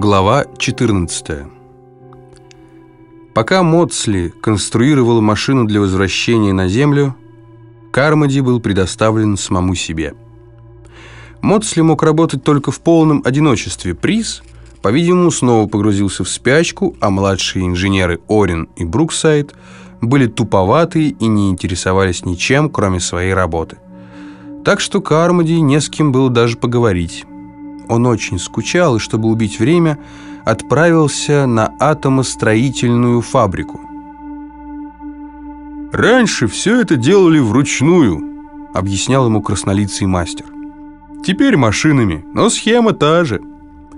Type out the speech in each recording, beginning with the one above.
Глава 14 Пока Моцли конструировал машину для возвращения на Землю, Кармоди был предоставлен самому себе. Моцли мог работать только в полном одиночестве. Приз, по-видимому, снова погрузился в спячку, а младшие инженеры Орин и Бруксайд были туповатые и не интересовались ничем, кроме своей работы. Так что Кармоди не с кем было даже поговорить. Он очень скучал и, чтобы убить время, отправился на атомостроительную фабрику. «Раньше все это делали вручную», — объяснял ему краснолицый мастер. «Теперь машинами, но схема та же.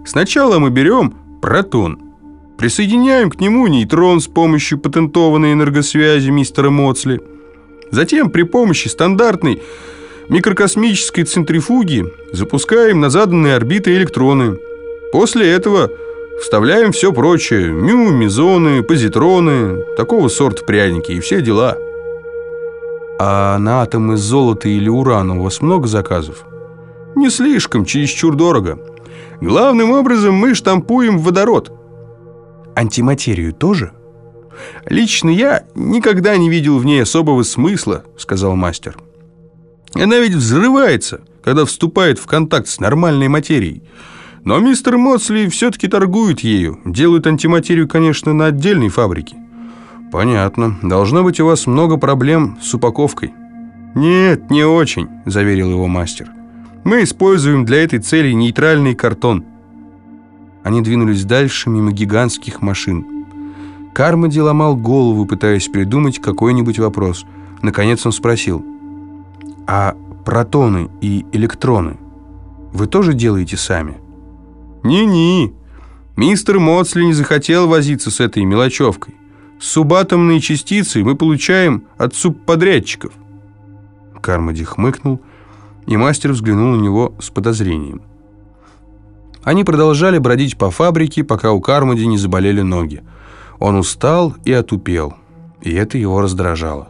Сначала мы берем протон, присоединяем к нему нейтрон с помощью патентованной энергосвязи мистера Моцли, затем при помощи стандартной микрокосмической центрифуги запускаем на заданные орбиты электроны. После этого вставляем все прочее, мю, мезоны, позитроны, такого сорта пряники и все дела. А на атомы золота или урана у вас много заказов? Не слишком, чересчур дорого. Главным образом мы штампуем водород. Антиматерию тоже? Лично я никогда не видел в ней особого смысла, сказал мастер. Она ведь взрывается, когда вступает в контакт с нормальной материей. Но мистер Моцли все-таки торгует ею. Делают антиматерию, конечно, на отдельной фабрике. Понятно. Должно быть у вас много проблем с упаковкой. Нет, не очень, заверил его мастер. Мы используем для этой цели нейтральный картон. Они двинулись дальше мимо гигантских машин. Кармоди ломал голову, пытаясь придумать какой-нибудь вопрос. Наконец он спросил – а протоны и электроны вы тоже делаете сами? Не-не, мистер Моцли не захотел возиться с этой мелочевкой. Субатомные частицы мы получаем от субподрядчиков. Кармоди хмыкнул, и мастер взглянул на него с подозрением. Они продолжали бродить по фабрике, пока у Кармоди не заболели ноги. Он устал и отупел, и это его раздражало.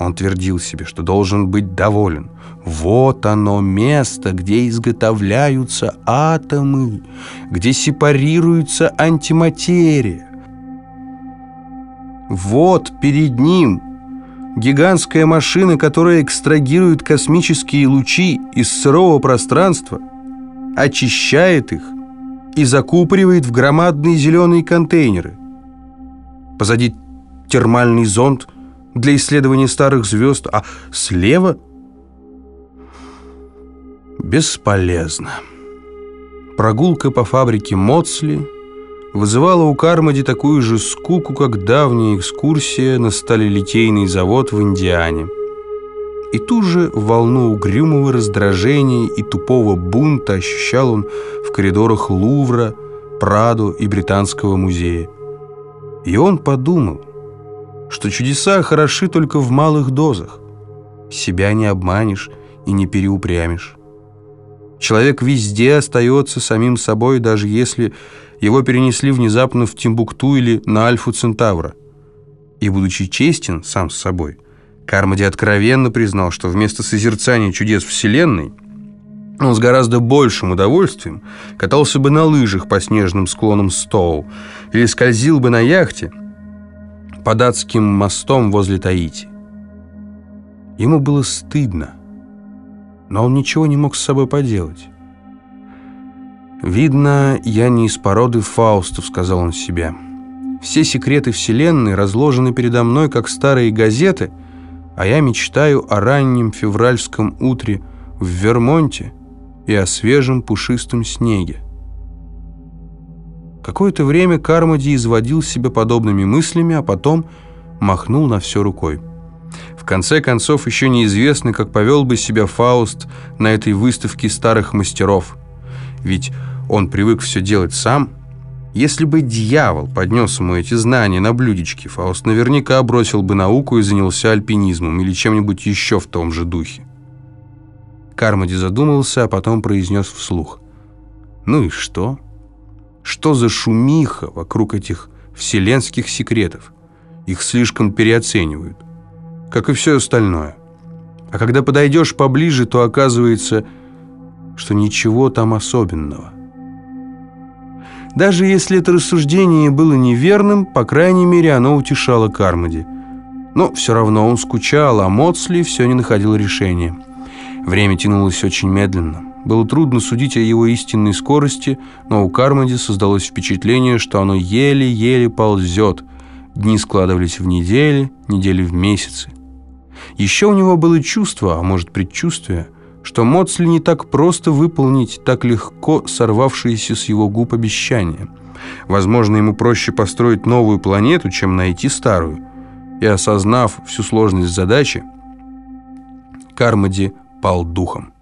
Он твердил себе, что должен быть доволен. Вот оно место, где изготовляются атомы, где сепарируется антиматерия. Вот перед ним гигантская машина, которая экстрагирует космические лучи из сырого пространства, очищает их и закупоривает в громадные зеленые контейнеры. Позади термальный зонд – для исследования старых звезд, а слева бесполезно. Прогулка по фабрике Моцли вызывала у Кармоди такую же скуку, как давняя экскурсия на сталелитейный завод в Индиане. И ту же волну угрюмого раздражения и тупого бунта ощущал он в коридорах Лувра, Прадо и Британского музея. И он подумал, что чудеса хороши только в малых дозах. Себя не обманешь и не переупрямишь. Человек везде остается самим собой, даже если его перенесли внезапно в Тимбукту или на Альфу Центавра. И, будучи честен сам с собой, Кармоди откровенно признал, что вместо созерцания чудес Вселенной он с гораздо большим удовольствием катался бы на лыжах по снежным склонам Стоу или скользил бы на яхте – под адским мостом возле Таити. Ему было стыдно, но он ничего не мог с собой поделать. «Видно, я не из породы Фаустов», — сказал он себе. «Все секреты Вселенной разложены передо мной, как старые газеты, а я мечтаю о раннем февральском утре в Вермонте и о свежем пушистом снеге». Какое-то время Кармоди изводил себя подобными мыслями, а потом махнул на все рукой. В конце концов, еще неизвестно, как повел бы себя Фауст на этой выставке старых мастеров. Ведь он привык все делать сам. Если бы дьявол поднес ему эти знания на блюдечке, Фауст наверняка бросил бы науку и занялся альпинизмом или чем-нибудь еще в том же духе. Кармоди задумался, а потом произнес вслух. «Ну и что?» Что за шумиха вокруг этих вселенских секретов? Их слишком переоценивают, как и все остальное. А когда подойдешь поближе, то оказывается, что ничего там особенного. Даже если это рассуждение было неверным, по крайней мере, оно утешало Кармоди. Но все равно он скучал, а Моцли все не находил решения. Время тянулось очень медленно. Было трудно судить о его истинной скорости, но у Кармоди создалось впечатление, что оно еле-еле ползет. Дни складывались в недели, недели в месяцы. Еще у него было чувство, а может предчувствие, что Моцли не так просто выполнить так легко сорвавшиеся с его губ обещания. Возможно, ему проще построить новую планету, чем найти старую. И осознав всю сложность задачи, Кармоди пал духом.